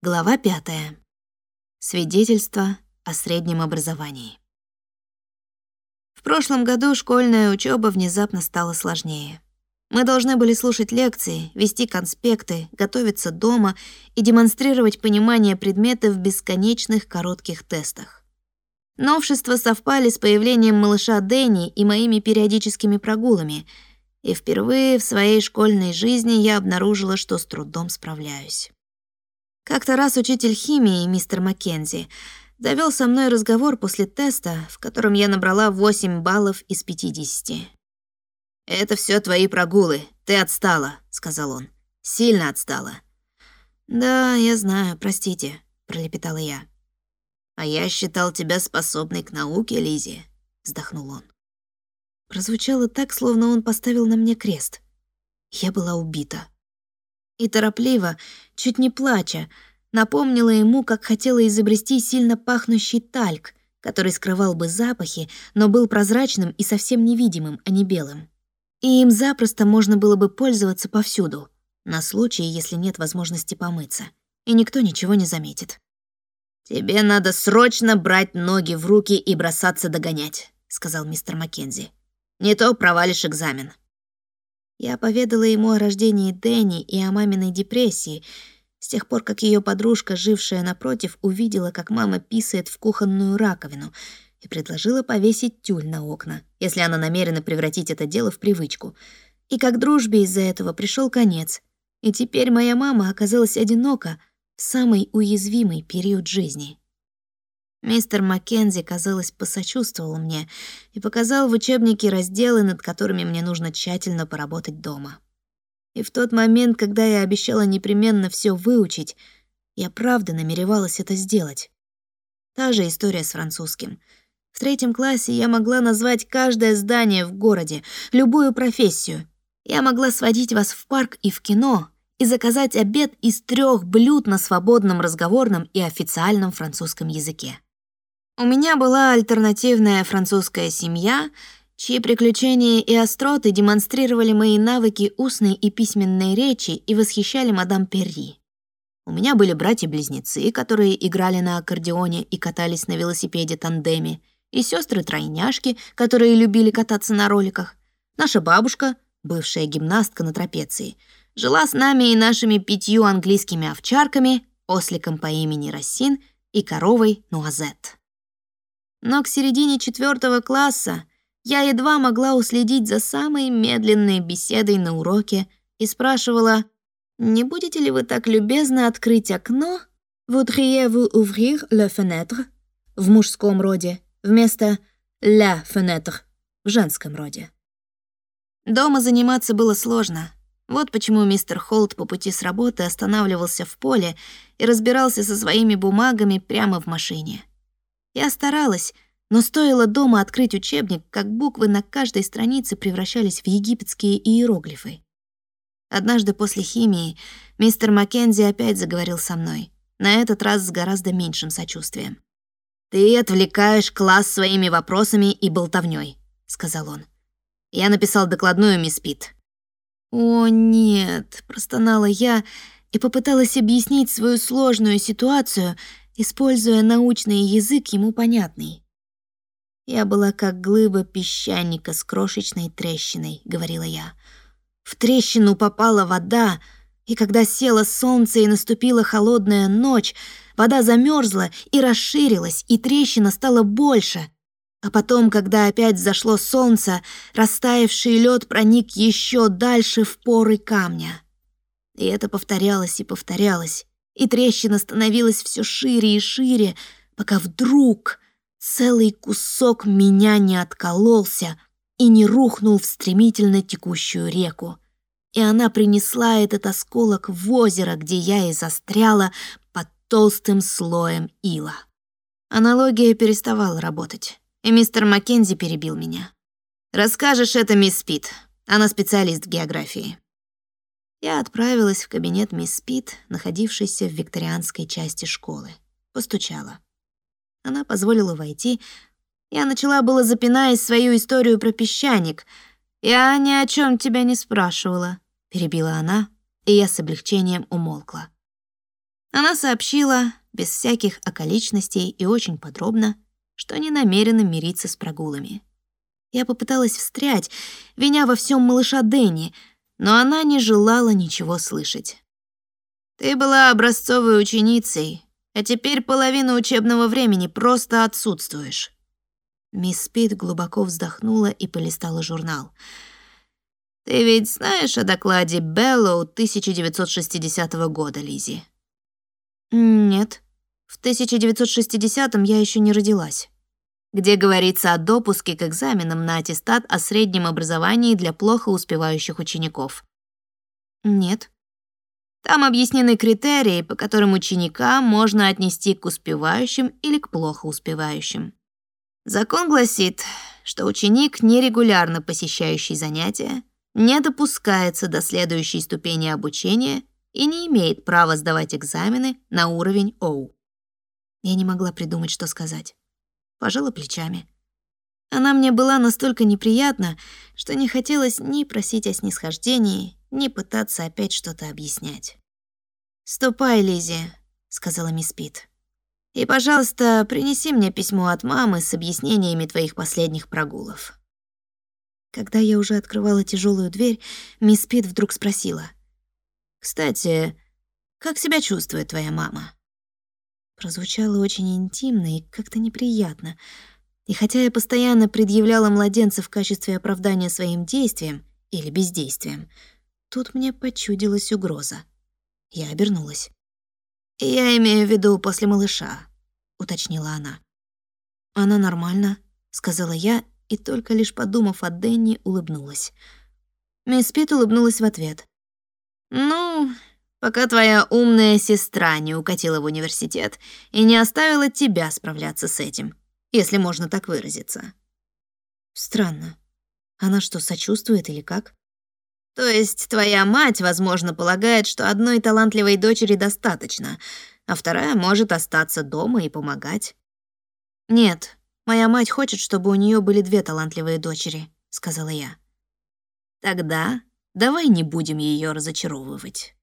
Глава пятая. Свидетельство о среднем образовании. В прошлом году школьная учеба внезапно стала сложнее. Мы должны были слушать лекции, вести конспекты, готовиться дома и демонстрировать понимание предмета в бесконечных коротких тестах. Новшества совпали с появлением малыша Дэнни и моими периодическими прогулами, и впервые в своей школьной жизни я обнаружила, что с трудом справляюсь. Как-то раз учитель химии, мистер Маккензи, завел со мной разговор после теста, в котором я набрала 8 баллов из 50. «Это все твои прогулы. Ты отстала», — сказал он. «Сильно отстала». «Да, я знаю, простите», — пролепетала я. «А я считал тебя способной к науке, Лизи», — вздохнул он. Прозвучало так, словно он поставил на мне крест. Я была убита и торопливо, чуть не плача, напомнила ему, как хотела изобрести сильно пахнущий тальк, который скрывал бы запахи, но был прозрачным и совсем невидимым, а не белым. И им запросто можно было бы пользоваться повсюду, на случай, если нет возможности помыться, и никто ничего не заметит. «Тебе надо срочно брать ноги в руки и бросаться догонять», — сказал мистер Маккензи. «Не то провалишь экзамен». Я поведала ему о рождении Дэнни и о маминой депрессии, с тех пор, как ее подружка, жившая напротив, увидела, как мама писает в кухонную раковину, и предложила повесить тюль на окна, если она намерена превратить это дело в привычку. И как дружбе из-за этого пришел конец. И теперь моя мама оказалась одинока в самый уязвимый период жизни. Мистер Маккензи, казалось, посочувствовал мне и показал в учебнике разделы, над которыми мне нужно тщательно поработать дома. И в тот момент, когда я обещала непременно все выучить, я правда намеревалась это сделать. Та же история с французским. В третьем классе я могла назвать каждое здание в городе, любую профессию. Я могла сводить вас в парк и в кино и заказать обед из трех блюд на свободном разговорном и официальном французском языке. У меня была альтернативная французская семья, чьи приключения и остроты демонстрировали мои навыки устной и письменной речи и восхищали мадам Перри. У меня были братья-близнецы, которые играли на аккордеоне и катались на велосипеде-тандеме, и сестры тройняшки которые любили кататься на роликах. Наша бабушка, бывшая гимнастка на трапеции, жила с нами и нашими пятью английскими овчарками, осликом по имени Рассин и коровой Нуазет. Но к середине четвертого класса я едва могла уследить за самой медленной беседой на уроке и спрашивала, «Не будете ли вы так любезно открыть окно? Voudriez-vous ouvrir la fenêtre?» в мужском роде вместо «la fenêtre» в женском роде. Дома заниматься было сложно. Вот почему мистер Холт по пути с работы останавливался в поле и разбирался со своими бумагами прямо в машине. Я старалась, но стоило дома открыть учебник, как буквы на каждой странице превращались в египетские иероглифы. Однажды после химии мистер Маккензи опять заговорил со мной, на этот раз с гораздо меньшим сочувствием. «Ты отвлекаешь класс своими вопросами и болтовнёй», — сказал он. «Я написал докладную, мисс Пит». «О, нет», — простонала я и попыталась объяснить свою сложную ситуацию, используя научный язык ему понятный. «Я была как глыба песчаника с крошечной трещиной», — говорила я. «В трещину попала вода, и когда село солнце и наступила холодная ночь, вода замерзла и расширилась, и трещина стала больше. А потом, когда опять зашло солнце, растаявший лед проник еще дальше в поры камня. И это повторялось и повторялось и трещина становилась все шире и шире, пока вдруг целый кусок меня не откололся и не рухнул в стремительно текущую реку. И она принесла этот осколок в озеро, где я и застряла под толстым слоем ила. Аналогия переставала работать, и мистер Маккензи перебил меня. «Расскажешь это мисс Пит, она специалист географии». Я отправилась в кабинет мисс Пит, находившейся в викторианской части школы. Постучала. Она позволила войти. Я начала было запинаясь свою историю про песчаник. «Я ни о чем тебя не спрашивала», — перебила она, и я с облегчением умолкла. Она сообщила, без всяких околичностей и очень подробно, что не намерена мириться с прогулами. Я попыталась встрять, виня во всем малыша Дэнни, но она не желала ничего слышать. «Ты была образцовой ученицей, а теперь половину учебного времени просто отсутствуешь». Мисс Спид глубоко вздохнула и полистала журнал. «Ты ведь знаешь о докладе Беллоу 1960 года, Лизи? «Нет. В 1960-м я еще не родилась» где говорится о допуске к экзаменам на аттестат о среднем образовании для плохо успевающих учеников. Нет. Там объяснены критерии, по которым ученика можно отнести к успевающим или к плохо успевающим. Закон гласит, что ученик, нерегулярно посещающий занятия, не допускается до следующей ступени обучения и не имеет права сдавать экзамены на уровень Оу. Я не могла придумать, что сказать пожала плечами. Она мне была настолько неприятна, что не хотелось ни просить о снисхождении, ни пытаться опять что-то объяснять. «Ступай, Лизи», — сказала мисс Пит. «И, пожалуйста, принеси мне письмо от мамы с объяснениями твоих последних прогулов». Когда я уже открывала тяжелую дверь, мисс Пит вдруг спросила. «Кстати, как себя чувствует твоя мама?» Прозвучало очень интимно и как-то неприятно. И хотя я постоянно предъявляла младенца в качестве оправдания своим действиям или бездействием, тут мне почудилась угроза. Я обернулась. «Я имею в виду после малыша», — уточнила она. «Она нормально», — сказала я, и только лишь подумав о Дэнни, улыбнулась. Мисс Пит улыбнулась в ответ. «Ну, пока твоя умная сестра не укатила в университет и не оставила тебя справляться с этим, если можно так выразиться. Странно. Она что, сочувствует или как? То есть твоя мать, возможно, полагает, что одной талантливой дочери достаточно, а вторая может остаться дома и помогать. Нет, моя мать хочет, чтобы у нее были две талантливые дочери, сказала я. Тогда давай не будем ее разочаровывать.